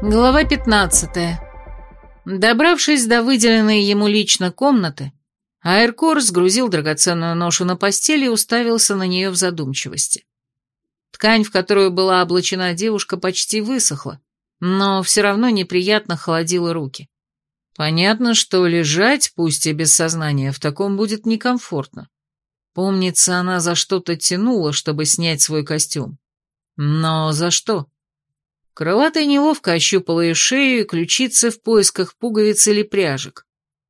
Глава 15. Добравшись до выделенной ему лично комнаты, Аэркор сгрузил драгоценную ношу на постель и уставился на нее в задумчивости. Ткань, в которую была облачена девушка, почти высохла, но все равно неприятно холодила руки. Понятно, что лежать, пусть и без сознания, в таком будет некомфортно. Помнится, она за что-то тянула, чтобы снять свой костюм. Но за что? Крылатая неловко ощупала ее шею и ключицы в поисках пуговиц или пряжек.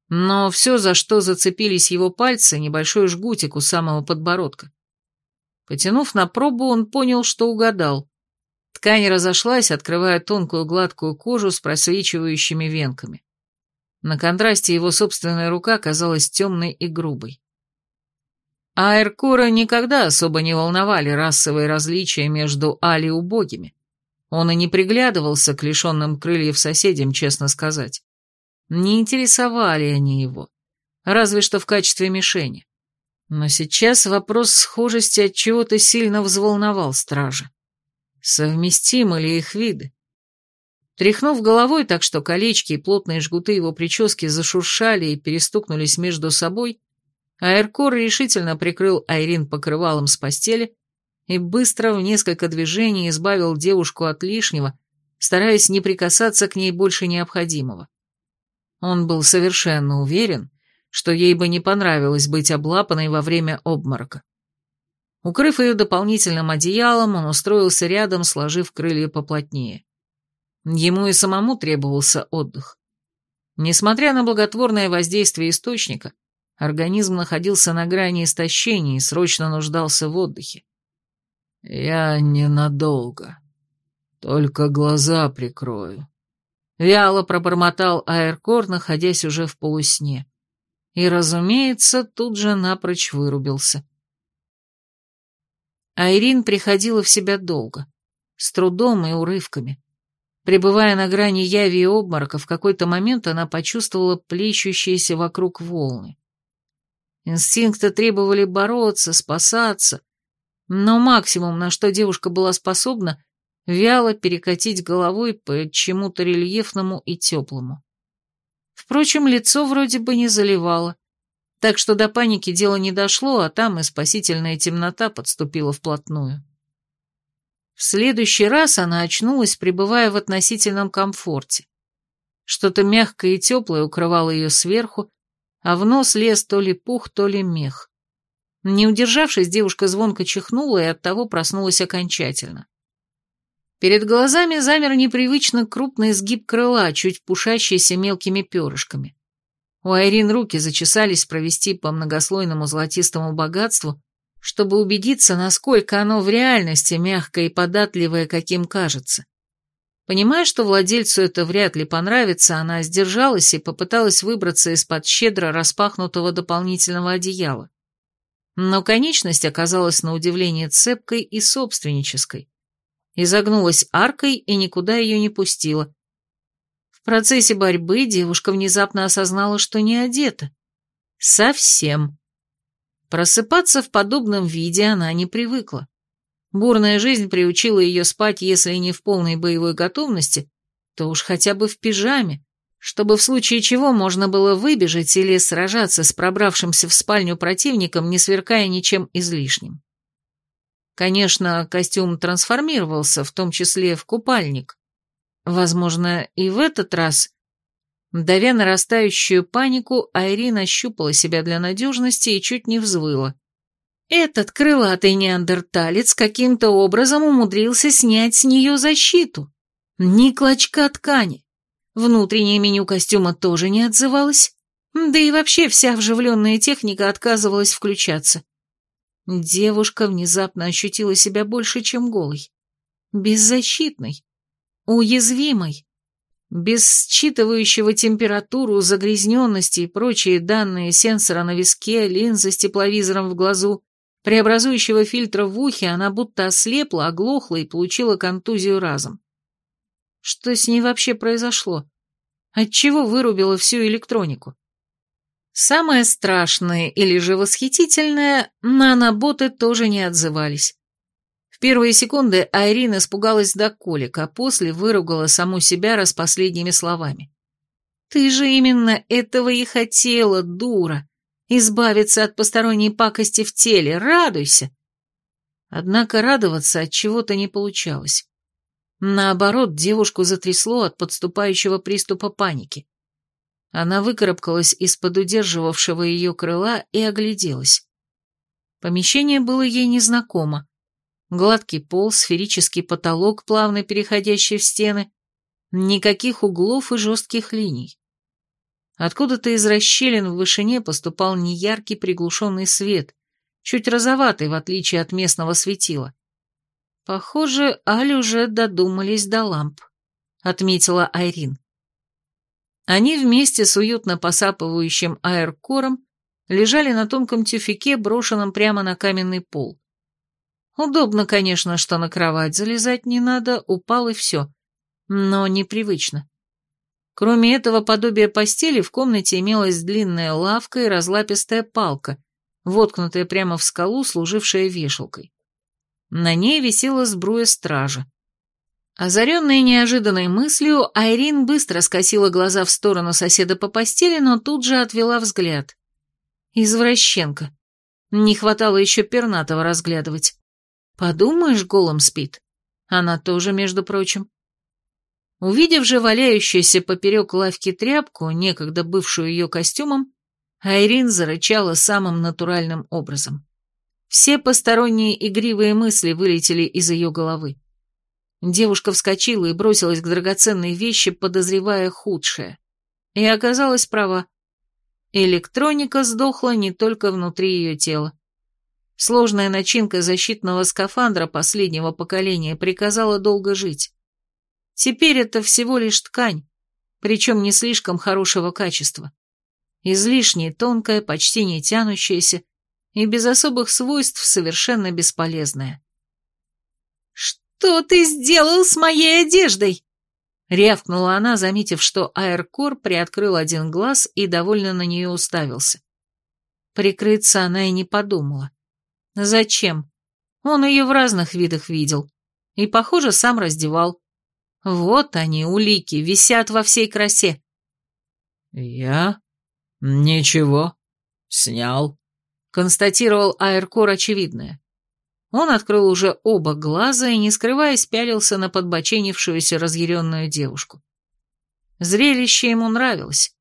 Но все, за что зацепились его пальцы, небольшой жгутик у самого подбородка. Потянув на пробу, он понял, что угадал. Ткань разошлась, открывая тонкую гладкую кожу с просвечивающими венками. На контрасте его собственная рука казалась темной и грубой. А Эркура никогда особо не волновали расовые различия между Али и убогими. Он и не приглядывался к лишенным крыльев соседям, честно сказать. Не интересовали они его, разве что в качестве мишени. Но сейчас вопрос схожести от чего-то сильно взволновал стража. Совместимы ли их виды? Тряхнув головой так, что колечки и плотные жгуты его прически зашуршали и перестукнулись между собой, Аэркор решительно прикрыл Айрин покрывалом с постели и быстро в несколько движений избавил девушку от лишнего, стараясь не прикасаться к ней больше необходимого. Он был совершенно уверен, что ей бы не понравилось быть облапанной во время обморока. Укрыв ее дополнительным одеялом, он устроился рядом, сложив крылья поплотнее. Ему и самому требовался отдых. Несмотря на благотворное воздействие источника, организм находился на грани истощения и срочно нуждался в отдыхе. «Я ненадолго. Только глаза прикрою», — вяло пробормотал Аэркор, находясь уже в полусне. И, разумеется, тут же напрочь вырубился. Айрин приходила в себя долго, с трудом и урывками. Пребывая на грани яви и обморока, в какой-то момент она почувствовала плещущиеся вокруг волны. Инстинкты требовали бороться, спасаться, но максимум, на что девушка была способна, вяло перекатить головой по чему-то рельефному и теплому. Впрочем, лицо вроде бы не заливало, так что до паники дело не дошло, а там и спасительная темнота подступила вплотную. В следующий раз она очнулась, пребывая в относительном комфорте. Что-то мягкое и теплое укрывало ее сверху, а в нос лез то ли пух, то ли мех. Не удержавшись, девушка звонко чихнула и оттого проснулась окончательно. Перед глазами замер непривычно крупный изгиб крыла, чуть пушащийся мелкими перышками. У Айрин руки зачесались провести по многослойному золотистому богатству, чтобы убедиться, насколько оно в реальности мягкое и податливое, каким кажется. Понимая, что владельцу это вряд ли понравится, она сдержалась и попыталась выбраться из-под щедро распахнутого дополнительного одеяла. Но конечность оказалась на удивление цепкой и собственнической. Изогнулась аркой и никуда ее не пустила. В процессе борьбы девушка внезапно осознала, что не одета. Совсем. Просыпаться в подобном виде она не привыкла. Бурная жизнь приучила ее спать, если не в полной боевой готовности, то уж хотя бы в пижаме, чтобы в случае чего можно было выбежать или сражаться с пробравшимся в спальню противником, не сверкая ничем излишним. Конечно, костюм трансформировался, в том числе в купальник. Возможно, и в этот раз... Давя нарастающую панику, Айрина щупала себя для надежности и чуть не взвыла. Этот крылатый неандерталец каким-то образом умудрился снять с нее защиту. Ни клочка ткани. Внутреннее меню костюма тоже не отзывалось, да и вообще вся вживленная техника отказывалась включаться. Девушка внезапно ощутила себя больше, чем голой. Беззащитной, уязвимой, без считывающего температуру, загрязненности и прочие данные сенсора на виске, линзы с тепловизором в глазу, преобразующего фильтра в ухе, она будто ослепла, оглохла и получила контузию разом. Что с ней вообще произошло? Отчего вырубила всю электронику? Самое страшное или же восхитительное, наноботы тоже не отзывались. В первые секунды Айрин испугалась до колик, а после выругала саму себя раз последними словами. «Ты же именно этого и хотела, дура! Избавиться от посторонней пакости в теле, радуйся!» Однако радоваться от чего-то не получалось. Наоборот, девушку затрясло от подступающего приступа паники. Она выкарабкалась из-под удерживавшего ее крыла и огляделась. Помещение было ей незнакомо. Гладкий пол, сферический потолок, плавно переходящий в стены, никаких углов и жестких линий. Откуда-то из расщелин в вышине поступал неяркий приглушенный свет, чуть розоватый, в отличие от местного светила. Похоже, Али уже додумались до ламп, отметила Айрин. Они вместе с уютно посапывающим аэркором лежали на тонком тюфике, брошенном прямо на каменный пол. Удобно, конечно, что на кровать залезать не надо, упал и все. Но непривычно. Кроме этого подобия постели в комнате имелась длинная лавка и разлапистая палка, воткнутая прямо в скалу, служившая вешалкой. На ней висела сбруя стража. Озаренная неожиданной мыслью, Айрин быстро скосила глаза в сторону соседа по постели, но тут же отвела взгляд. Извращенка. Не хватало еще пернатого разглядывать. Подумаешь, голым спит. Она тоже, между прочим. Увидев же валяющуюся поперек лавки тряпку, некогда бывшую ее костюмом, Айрин зарычала самым натуральным образом. Все посторонние игривые мысли вылетели из ее головы. Девушка вскочила и бросилась к драгоценной вещи, подозревая худшее. И оказалась права. Электроника сдохла не только внутри ее тела. Сложная начинка защитного скафандра последнего поколения приказала долго жить. Теперь это всего лишь ткань, причем не слишком хорошего качества. Излишне тонкая, почти не тянущаяся и без особых свойств совершенно бесполезная. «Что ты сделал с моей одеждой?» Рявкнула она, заметив, что Аэркор приоткрыл один глаз и довольно на нее уставился. Прикрыться она и не подумала. Зачем? Он ее в разных видах видел. И, похоже, сам раздевал. Вот они, улики, висят во всей красе. «Я? Ничего. Снял», — констатировал Аэркор очевидное. Он открыл уже оба глаза и, не скрываясь, пялился на подбоченившуюся разъяренную девушку. Зрелище ему нравилось,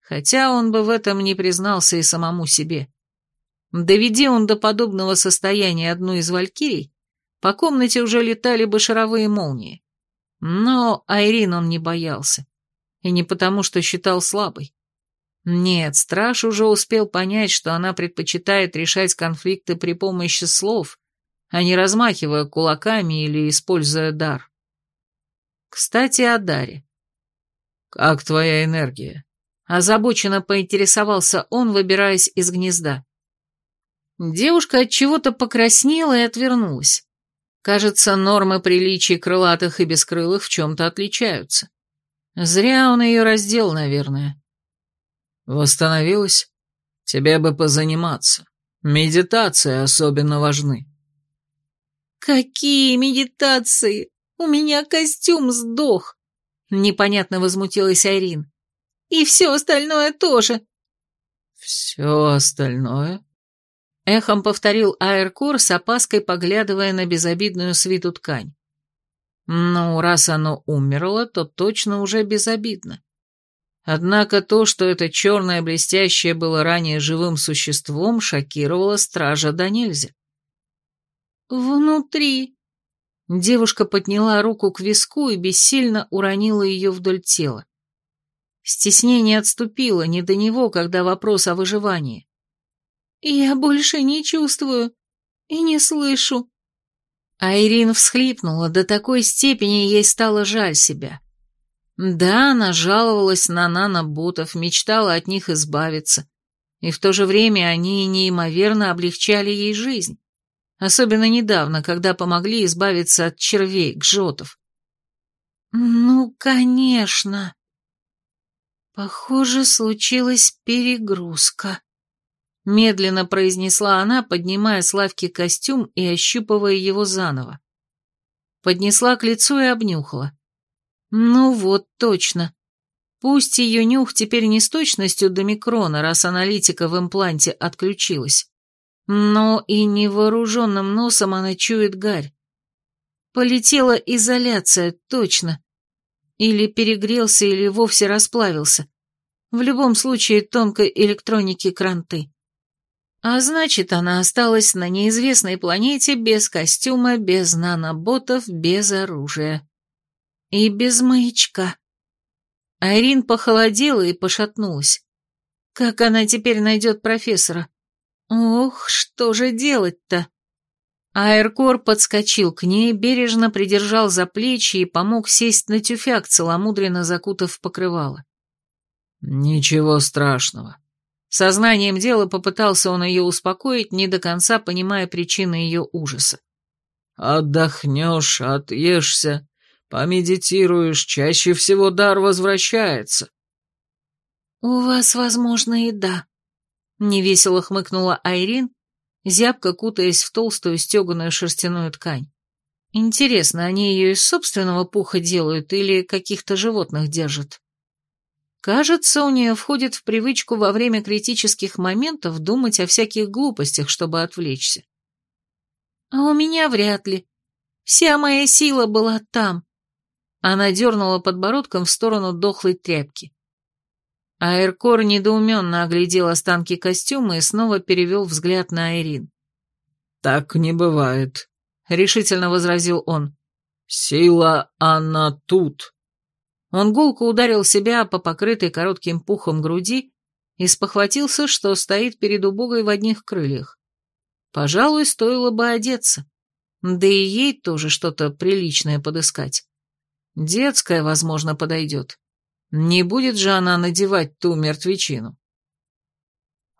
хотя он бы в этом не признался и самому себе. Доведи он до подобного состояния одну из валькирий, по комнате уже летали бы шаровые молнии. Но Айрин он не боялся. И не потому, что считал слабой. Нет, страж уже успел понять, что она предпочитает решать конфликты при помощи слов, а не размахивая кулаками или используя дар. Кстати, о даре. «Как твоя энергия?» Озабоченно поинтересовался он, выбираясь из гнезда. Девушка от чего-то покраснела и отвернулась. Кажется, нормы приличий крылатых и бескрылых в чем-то отличаются. Зря он ее раздел, наверное. Восстановилась? Тебе бы позаниматься. Медитации особенно важны. «Какие медитации? У меня костюм сдох!» Непонятно возмутилась Айрин. «И все остальное тоже!» «Все остальное?» Эхом повторил Аэркор с опаской, поглядывая на безобидную свиту ткань. «Ну, раз оно умерло, то точно уже безобидно. Однако то, что это черное блестящее было ранее живым существом, шокировало стража до нельзя. «Внутри...» Девушка подняла руку к виску и бессильно уронила ее вдоль тела. Стеснение отступило, не до него, когда вопрос о выживании. «Я больше не чувствую и не слышу». Айрин всхлипнула, до такой степени ей стало жаль себя. Да, она жаловалась на наноботов, мечтала от них избавиться, и в то же время они неимоверно облегчали ей жизнь особенно недавно, когда помогли избавиться от червей, гжотов. «Ну, конечно!» Похоже, случилась перегрузка. медленно произнесла она, поднимая с лавки костюм и ощупывая его заново. Поднесла к лицу и обнюхала. Ну вот, точно. Пусть ее нюх теперь не с точностью до микрона, раз аналитика в импланте отключилась, но и невооруженным носом она чует гарь. Полетела изоляция, точно. Или перегрелся, или вовсе расплавился. В любом случае тонкой электроники кранты. А значит, она осталась на неизвестной планете без костюма, без наноботов, без оружия. И без маячка. Айрин похолодела и пошатнулась. Как она теперь найдет профессора? Ох, что же делать-то? Аэркор подскочил к ней, бережно придержал за плечи и помог сесть на тюфяк, целомудренно закутав в покрывало. «Ничего страшного». Сознанием дела попытался он ее успокоить, не до конца понимая причины ее ужаса. «Отдохнешь, отъешься, Помедитируешь, чаще всего дар возвращается. У вас, возможно, и да. Невесело хмыкнула Айрин, зябко кутаясь в толстую стеганую шерстяную ткань. Интересно, они ее из собственного пуха делают или каких-то животных держат? Кажется, у нее входит в привычку во время критических моментов думать о всяких глупостях, чтобы отвлечься. А у меня вряд ли. Вся моя сила была там, она дернула подбородком в сторону дохлой тряпки. Аэркор недоуменно оглядел останки костюма и снова перевел взгляд на Айрин. «Так не бывает», — решительно возразил он. «Сила, она тут». Он гулко ударил себя по покрытой коротким пухом груди и спохватился, что стоит перед убогой в одних крыльях. Пожалуй, стоило бы одеться. Да и ей тоже что-то приличное подыскать. Детская, возможно, подойдет. Не будет же она надевать ту мертвечину.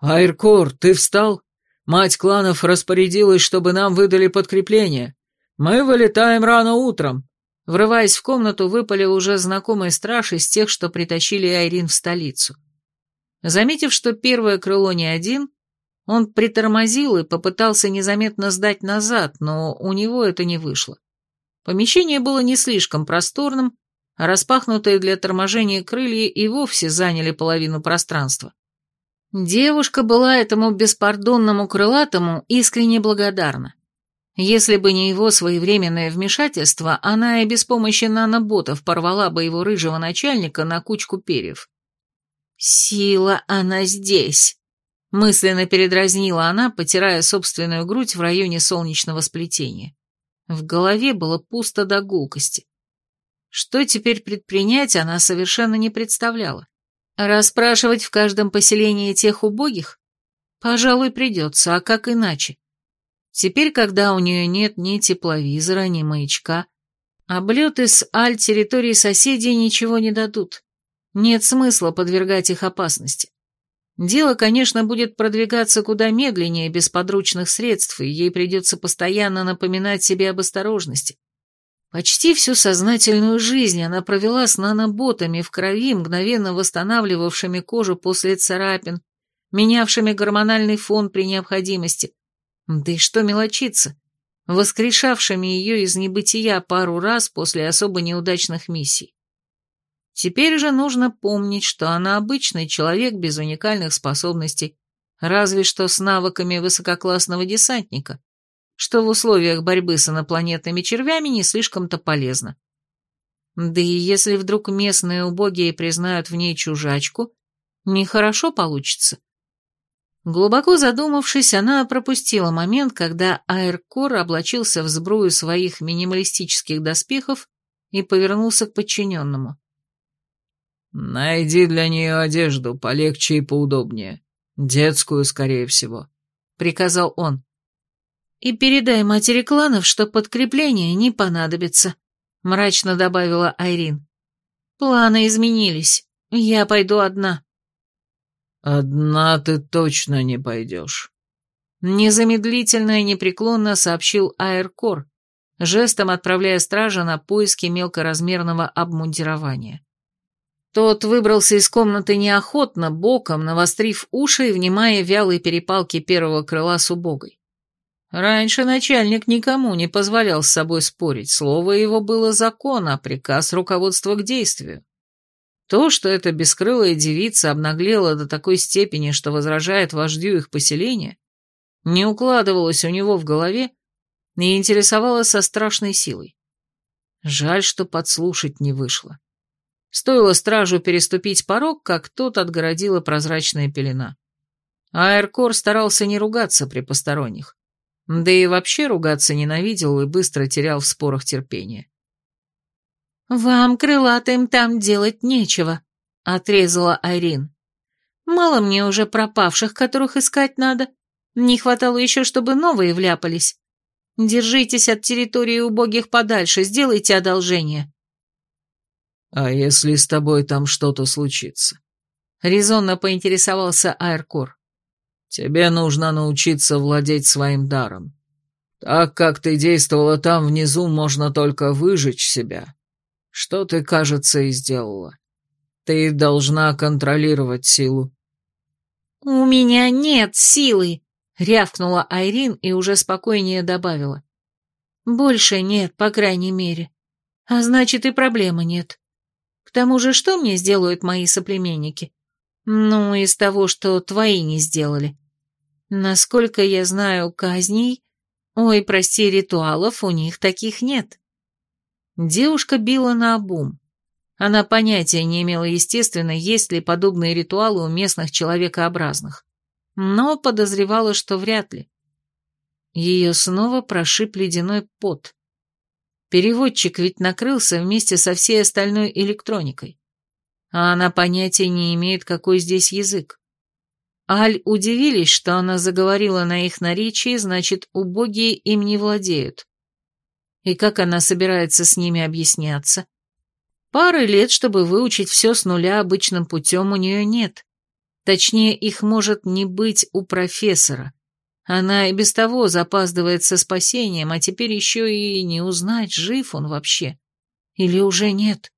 «Айркор, ты встал? Мать кланов распорядилась, чтобы нам выдали подкрепление. Мы вылетаем рано утром». Врываясь в комнату, выпалил уже знакомый страж из тех, что притащили Айрин в столицу. Заметив, что первое крыло не один, он притормозил и попытался незаметно сдать назад, но у него это не вышло. Помещение было не слишком просторным, а распахнутые для торможения крылья и вовсе заняли половину пространства. Девушка была этому беспардонному крылатому искренне благодарна. Если бы не его своевременное вмешательство, она и без помощи наноботов порвала бы его рыжего начальника на кучку перьев. «Сила она здесь!» — мысленно передразнила она, потирая собственную грудь в районе солнечного сплетения. В голове было пусто до гулкости. Что теперь предпринять, она совершенно не представляла. Расспрашивать в каждом поселении тех убогих? Пожалуй, придется, а как иначе? Теперь, когда у нее нет ни тепловизора, ни маячка, облеты с аль-территории соседей ничего не дадут. Нет смысла подвергать их опасности. Дело, конечно, будет продвигаться куда медленнее без подручных средств, и ей придется постоянно напоминать себе об осторожности. Почти всю сознательную жизнь она провела с наноботами в крови, мгновенно восстанавливавшими кожу после царапин, менявшими гормональный фон при необходимости. Да и что мелочиться, воскрешавшими ее из небытия пару раз после особо неудачных миссий. Теперь же нужно помнить, что она обычный человек без уникальных способностей, разве что с навыками высококлассного десантника, что в условиях борьбы с инопланетными червями не слишком-то полезно. Да и если вдруг местные убогие признают в ней чужачку, нехорошо получится. Глубоко задумавшись, она пропустила момент, когда Аэркор облачился в сбрую своих минималистических доспехов и повернулся к подчиненному. «Найди для нее одежду полегче и поудобнее. Детскую, скорее всего», — приказал он. «И передай матери кланов, что подкрепление не понадобится», — мрачно добавила Айрин. «Планы изменились. Я пойду одна». «Одна ты точно не пойдешь», — незамедлительно и непреклонно сообщил Аэркор, жестом отправляя стража на поиски мелкоразмерного обмундирования. Тот выбрался из комнаты неохотно, боком, навострив уши и внимая вялой перепалки первого крыла с убогой. Раньше начальник никому не позволял с собой спорить, слово его было закон, а приказ руководства к действию. То, что эта бескрылая девица обнаглела до такой степени, что возражает вождю их поселения, не укладывалось у него в голове и интересовало со страшной силой. Жаль, что подслушать не вышло. Стоило стражу переступить порог, как тот отгородила прозрачная пелена. Аэркор старался не ругаться при посторонних. Да и вообще ругаться ненавидел и быстро терял в спорах терпение. «Вам, крылатым, там делать нечего», — отрезала Айрин. «Мало мне уже пропавших, которых искать надо. Не хватало еще, чтобы новые вляпались. Держитесь от территории убогих подальше, сделайте одолжение». «А если с тобой там что-то случится?» — резонно поинтересовался Айркор. Тебе нужно научиться владеть своим даром. Так как ты действовала там внизу, можно только выжечь себя. Что ты, кажется, и сделала. Ты должна контролировать силу. «У меня нет силы!» — рявкнула Айрин и уже спокойнее добавила. «Больше нет, по крайней мере. А значит, и проблемы нет. К тому же, что мне сделают мои соплеменники? Ну, из того, что твои не сделали. Насколько я знаю казней, ой, прости, ритуалов у них таких нет. Девушка била на обум. Она понятия не имела, естественно, есть ли подобные ритуалы у местных человекообразных, но подозревала, что вряд ли. Ее снова прошиб ледяной пот. Переводчик ведь накрылся вместе со всей остальной электроникой, а она понятия не имеет, какой здесь язык. Аль удивились, что она заговорила на их наречии, значит, убогие им не владеют. И как она собирается с ними объясняться? Пары лет, чтобы выучить все с нуля обычным путем, у нее нет. Точнее, их может не быть у профессора. Она и без того запаздывает со спасением, а теперь еще и не узнать, жив он вообще. Или уже нет.